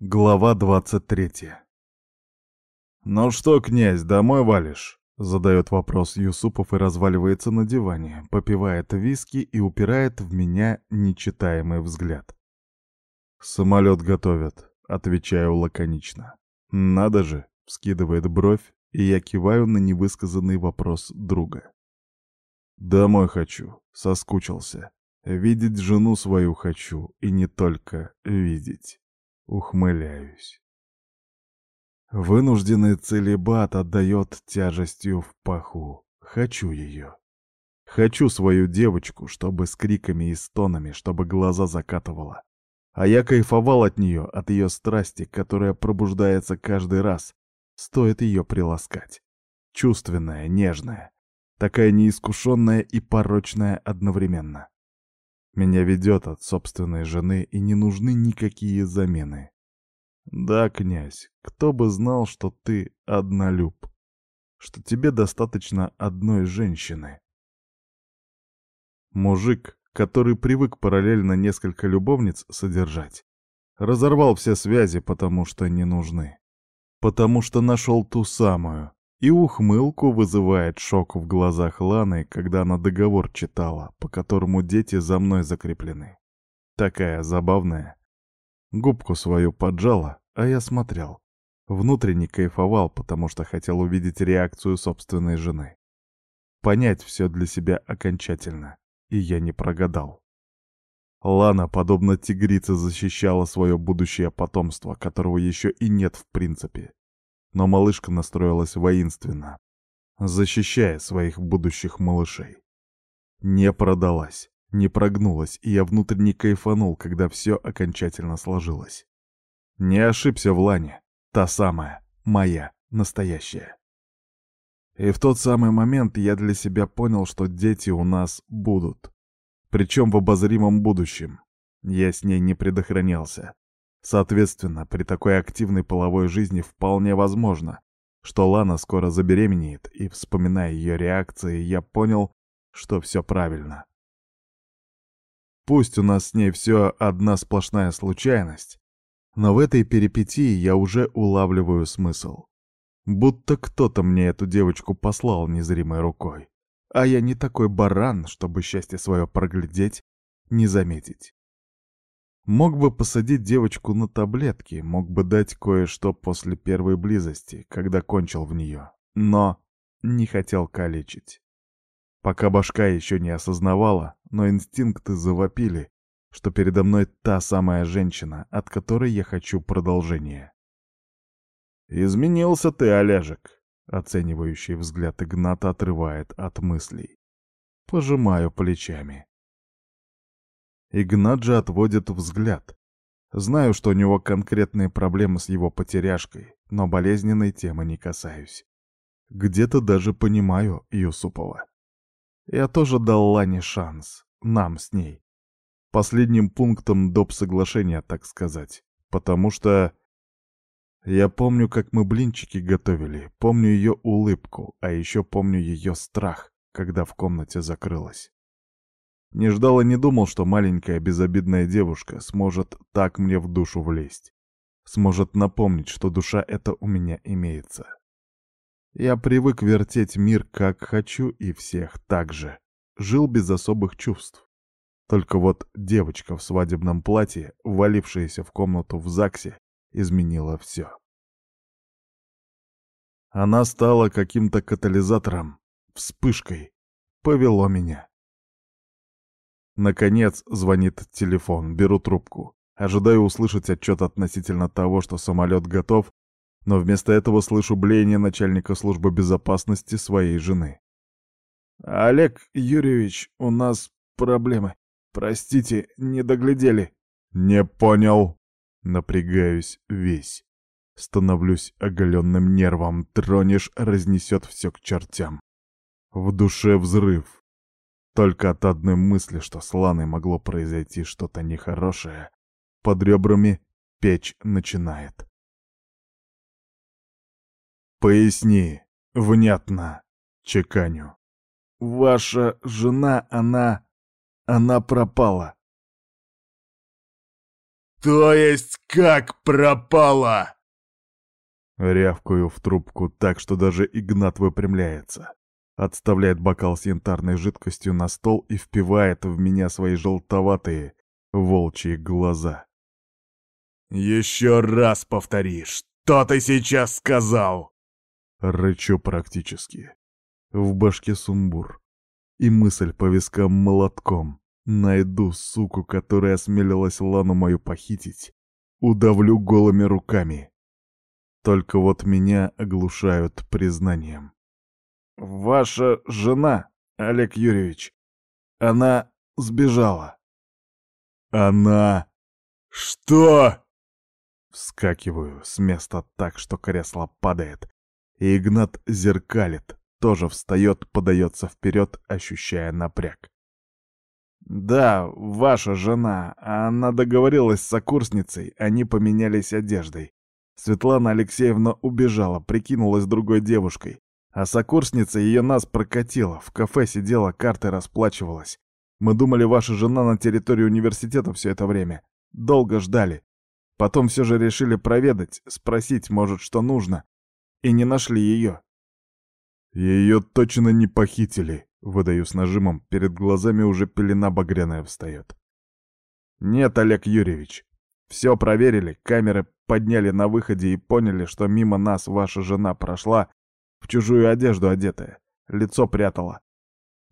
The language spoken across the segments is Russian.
Глава 23 «Ну что, князь, домой валишь?» — задает вопрос Юсупов и разваливается на диване, попивает виски и упирает в меня нечитаемый взгляд. «Самолет готовят», — отвечаю лаконично. «Надо же!» — вскидывает бровь, и я киваю на невысказанный вопрос друга. «Домой хочу, соскучился. Видеть жену свою хочу, и не только видеть». Ухмыляюсь. Вынужденный целебат отдает тяжестью в паху. Хочу ее. Хочу свою девочку, чтобы с криками и стонами, чтобы глаза закатывала. А я кайфовал от нее, от ее страсти, которая пробуждается каждый раз. Стоит ее приласкать. Чувственная, нежная. Такая неискушенная и порочная одновременно. Меня ведет от собственной жены, и не нужны никакие замены. Да, князь, кто бы знал, что ты однолюб, что тебе достаточно одной женщины. Мужик, который привык параллельно несколько любовниц содержать, разорвал все связи, потому что не нужны. Потому что нашел ту самую, и ухмылку вызывает шок в глазах Ланы, когда она договор читала, по которому дети за мной закреплены. Такая забавная. Губку свою поджала, а я смотрел. Внутренне кайфовал, потому что хотел увидеть реакцию собственной жены. Понять все для себя окончательно. И я не прогадал. Лана, подобно тигрице, защищала свое будущее потомство, которого еще и нет в принципе но малышка настроилась воинственно, защищая своих будущих малышей. Не продалась, не прогнулась, и я внутренне кайфанул, когда все окончательно сложилось. Не ошибся в Лане, та самая, моя, настоящая. И в тот самый момент я для себя понял, что дети у нас будут. Причем в обозримом будущем. Я с ней не предохранялся. Соответственно, при такой активной половой жизни вполне возможно, что Лана скоро забеременеет, и, вспоминая ее реакции, я понял, что все правильно. Пусть у нас с ней все одна сплошная случайность, но в этой перипетии я уже улавливаю смысл. Будто кто-то мне эту девочку послал незримой рукой. А я не такой баран, чтобы счастье свое проглядеть, не заметить. Мог бы посадить девочку на таблетки, мог бы дать кое-что после первой близости, когда кончил в нее, но не хотел калечить. Пока башка еще не осознавала, но инстинкты завопили, что передо мной та самая женщина, от которой я хочу продолжения. «Изменился ты, Олежек», — оценивающий взгляд Игната отрывает от мыслей. Пожимаю плечами. Игнат же отводит взгляд. Знаю, что у него конкретные проблемы с его потеряшкой, но болезненной темы не касаюсь. Где-то даже понимаю Юсупова. Я тоже дал Лане шанс. Нам с ней. Последним пунктом доп. соглашения, так сказать. Потому что... Я помню, как мы блинчики готовили, помню ее улыбку, а еще помню ее страх, когда в комнате закрылась. Не ждал и не думал, что маленькая безобидная девушка сможет так мне в душу влезть. Сможет напомнить, что душа эта у меня имеется. Я привык вертеть мир как хочу и всех так же. Жил без особых чувств. Только вот девочка в свадебном платье, ввалившаяся в комнату в ЗАГСе, изменила все. Она стала каким-то катализатором, вспышкой, повело меня. Наконец звонит телефон, беру трубку. Ожидаю услышать отчет относительно того, что самолет готов, но вместо этого слышу блеяние начальника службы безопасности своей жены. «Олег Юрьевич, у нас проблемы. Простите, не доглядели». «Не понял». Напрягаюсь весь. Становлюсь оголенным нервом. Тронешь, разнесет все к чертям. В душе взрыв. Только от одной мысли, что с Ланой могло произойти что-то нехорошее, под ребрами печь начинает. «Поясни, внятно», — чеканю. «Ваша жена, она... она пропала». «То есть как пропала?» Рявкаю в трубку так, что даже Игнат выпрямляется. Отставляет бокал с янтарной жидкостью на стол и впивает в меня свои желтоватые волчьи глаза. «Еще раз повтори, что ты сейчас сказал?» Рычу практически. В башке сумбур. И мысль по вискам молотком. Найду суку, которая осмелилась Лану мою похитить. Удавлю голыми руками. Только вот меня оглушают признанием. «Ваша жена, Олег Юрьевич, она сбежала». «Она...» «Что?» Вскакиваю с места так, что кресло падает. И Игнат зеркалит, тоже встает, подается вперед, ощущая напряг. «Да, ваша жена. Она договорилась с сокурсницей, они поменялись одеждой. Светлана Алексеевна убежала, прикинулась другой девушкой. А сокурсница ее нас прокатила, в кафе сидела, карты расплачивалась. Мы думали, ваша жена на территории университета все это время. Долго ждали. Потом все же решили проведать, спросить, может, что нужно. И не нашли ее. Ее точно не похитили, выдаю с нажимом, перед глазами уже пелена багряная встает. Нет, Олег Юрьевич. Все проверили, камеры подняли на выходе и поняли, что мимо нас ваша жена прошла, в чужую одежду одетая, лицо прятала.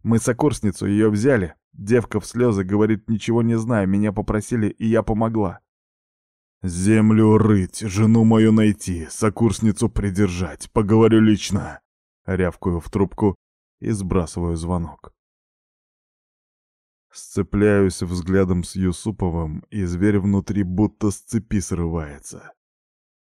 Мы сокурсницу ее взяли, девка в слезы говорит, ничего не знаю, меня попросили, и я помогла. «Землю рыть, жену мою найти, сокурсницу придержать, поговорю лично!» Рявкую в трубку и сбрасываю звонок. Сцепляюсь взглядом с Юсуповым, и зверь внутри будто с цепи срывается.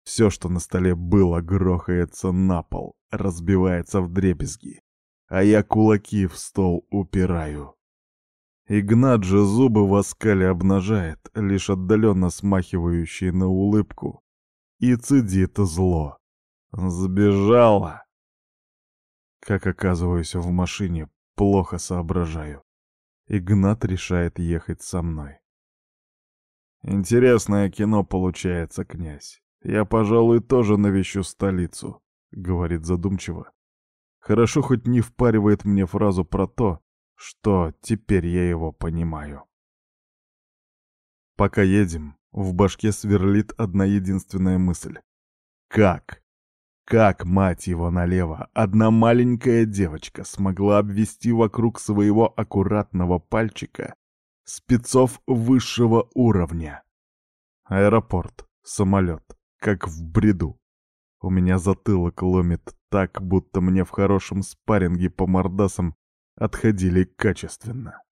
Все, что на столе было, грохается на пол, разбивается в дребезги, а я кулаки в стол упираю. Игнат же зубы в оскале обнажает, лишь отдаленно смахивающие на улыбку, и цедит зло. Сбежала. Как оказываюсь в машине, плохо соображаю. Игнат решает ехать со мной. Интересное кино получается, князь. Я, пожалуй, тоже навещу столицу, говорит задумчиво. Хорошо хоть не впаривает мне фразу про то, что теперь я его понимаю. Пока едем, в башке сверлит одна единственная мысль. Как? Как, мать его, налево, одна маленькая девочка смогла обвести вокруг своего аккуратного пальчика спецов высшего уровня? Аэропорт, самолет, как в бреду. У меня затылок ломит так, будто мне в хорошем спарринге по мордасам отходили качественно.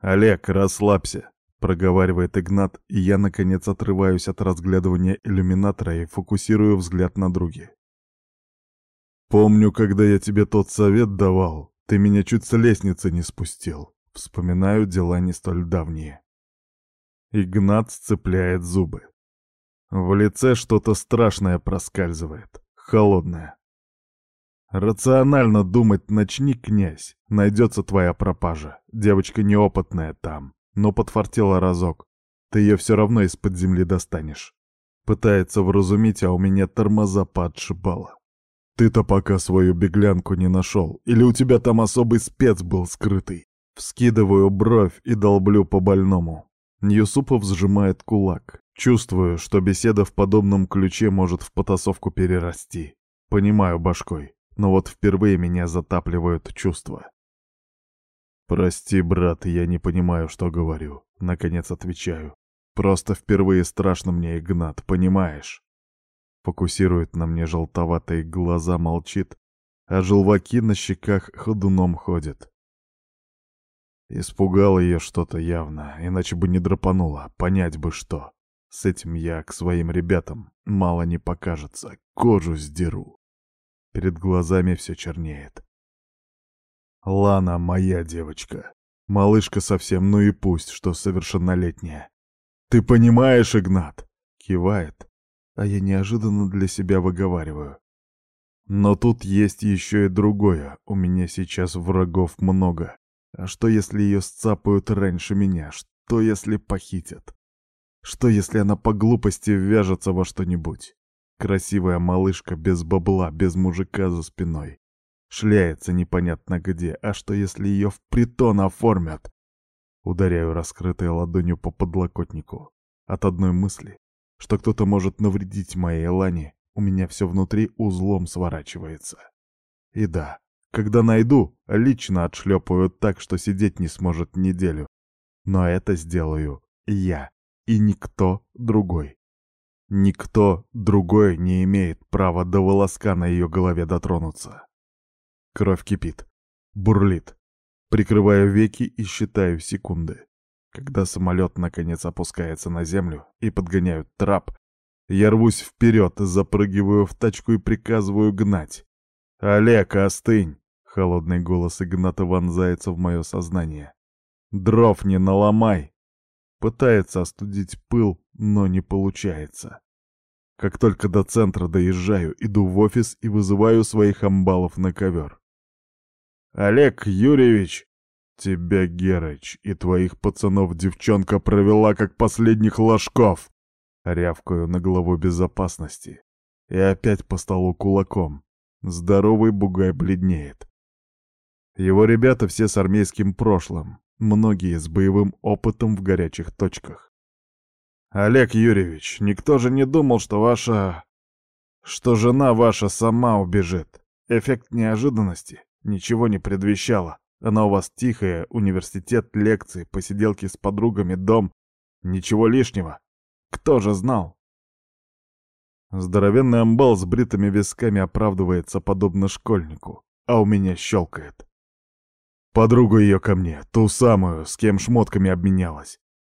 «Олег, расслабься», — проговаривает Игнат, и я, наконец, отрываюсь от разглядывания иллюминатора и фокусирую взгляд на друге. «Помню, когда я тебе тот совет давал, ты меня чуть с лестницы не спустил. Вспоминаю дела не столь давние». Игнат сцепляет зубы. В лице что-то страшное проскальзывает, холодное. Рационально думать начни, князь. Найдется твоя пропажа. Девочка неопытная там, но подфартила разок. Ты ее все равно из-под земли достанешь. Пытается вразумить, а у меня тормоза подшибало. Ты-то пока свою беглянку не нашел, или у тебя там особый спец был скрытый. Вскидываю бровь и долблю по больному. Юсупов сжимает кулак. Чувствую, что беседа в подобном ключе может в потасовку перерасти. Понимаю башкой но вот впервые меня затапливают чувства. «Прости, брат, я не понимаю, что говорю», — наконец отвечаю. «Просто впервые страшно мне, Игнат, понимаешь?» Фокусирует на мне желтоватые глаза, молчит, а желваки на щеках ходуном ходят. Испугало ее что-то явно, иначе бы не драпануло, понять бы что. С этим я к своим ребятам мало не покажется, кожу сдеру. Перед глазами все чернеет. Лана моя девочка. Малышка совсем, ну и пусть, что совершеннолетняя. Ты понимаешь, Игнат? Кивает, а я неожиданно для себя выговариваю. Но тут есть еще и другое. У меня сейчас врагов много. А что, если ее сцапают раньше меня? Что, если похитят? Что, если она по глупости ввяжется во что-нибудь? Красивая малышка без бабла, без мужика за спиной. Шляется непонятно где, а что, если ее в притон оформят? Ударяю раскрытой ладонью по подлокотнику. От одной мысли, что кто-то может навредить моей Лане, у меня все внутри узлом сворачивается. И да, когда найду, лично отшлепаю так, что сидеть не сможет неделю. Но это сделаю я и никто другой. Никто другой не имеет права до волоска на ее голове дотронуться. Кровь кипит, бурлит. Прикрываю веки и считаю секунды. Когда самолет наконец опускается на землю и подгоняют трап, я рвусь вперед, запрыгиваю в тачку и приказываю гнать. «Олег, остынь!» — холодный голос Игната вонзается в мое сознание. «Дров не наломай!» Пытается остудить пыл, но не получается. Как только до центра доезжаю, иду в офис и вызываю своих амбалов на ковер. «Олег Юрьевич!» «Тебя, Герыч, и твоих пацанов девчонка провела как последних ложков!» Рявкаю на главу безопасности. И опять по столу кулаком. Здоровый бугай бледнеет. Его ребята все с армейским прошлым, многие с боевым опытом в горячих точках. «Олег Юрьевич, никто же не думал, что ваша... что жена ваша сама убежит. Эффект неожиданности ничего не предвещало. Она у вас тихая, университет, лекции, посиделки с подругами, дом. Ничего лишнего. Кто же знал?» Здоровенный амбал с бритыми висками оправдывается подобно школьнику, а у меня щелкает. Подругу ее ко мне, ту самую, с кем шмотками обменялась.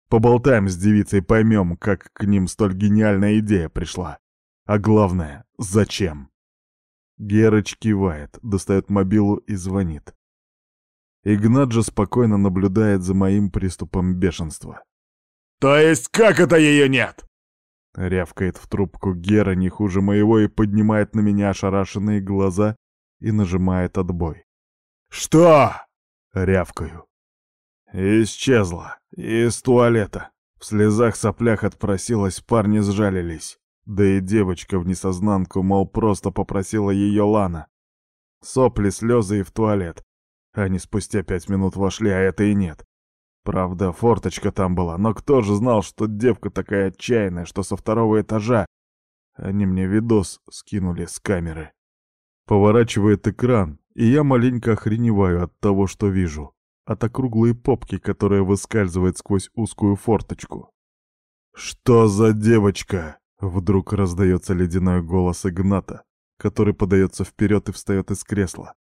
Поболтаем с девицей, поймем, как к ним столь гениальная идея пришла. А главное, зачем? Герыч кивает, достает мобилу и звонит. Игнат же спокойно наблюдает за моим приступом бешенства. «То есть как это ее нет?» Рявкает в трубку Гера не хуже моего и поднимает на меня ошарашенные глаза и нажимает отбой. «Что?» — рявкаю. Исчезла. Из туалета. В слезах-соплях отпросилась, парни сжалились. Да и девочка в несознанку, мол, просто попросила ее Лана. Сопли, слезы и в туалет. Они спустя пять минут вошли, а это и нет. Правда, форточка там была, но кто же знал, что девка такая отчаянная, что со второго этажа они мне видос скинули с камеры. Поворачивает экран, и я маленько охреневаю от того, что вижу. От округлой попки, которая выскальзывает сквозь узкую форточку. «Что за девочка?» — вдруг раздается ледяной голос Игната, который подается вперед и встает из кресла.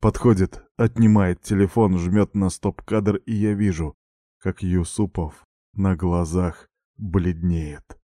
Подходит, отнимает телефон, жмет на стоп-кадр, и я вижу, как Юсупов на глазах бледнеет.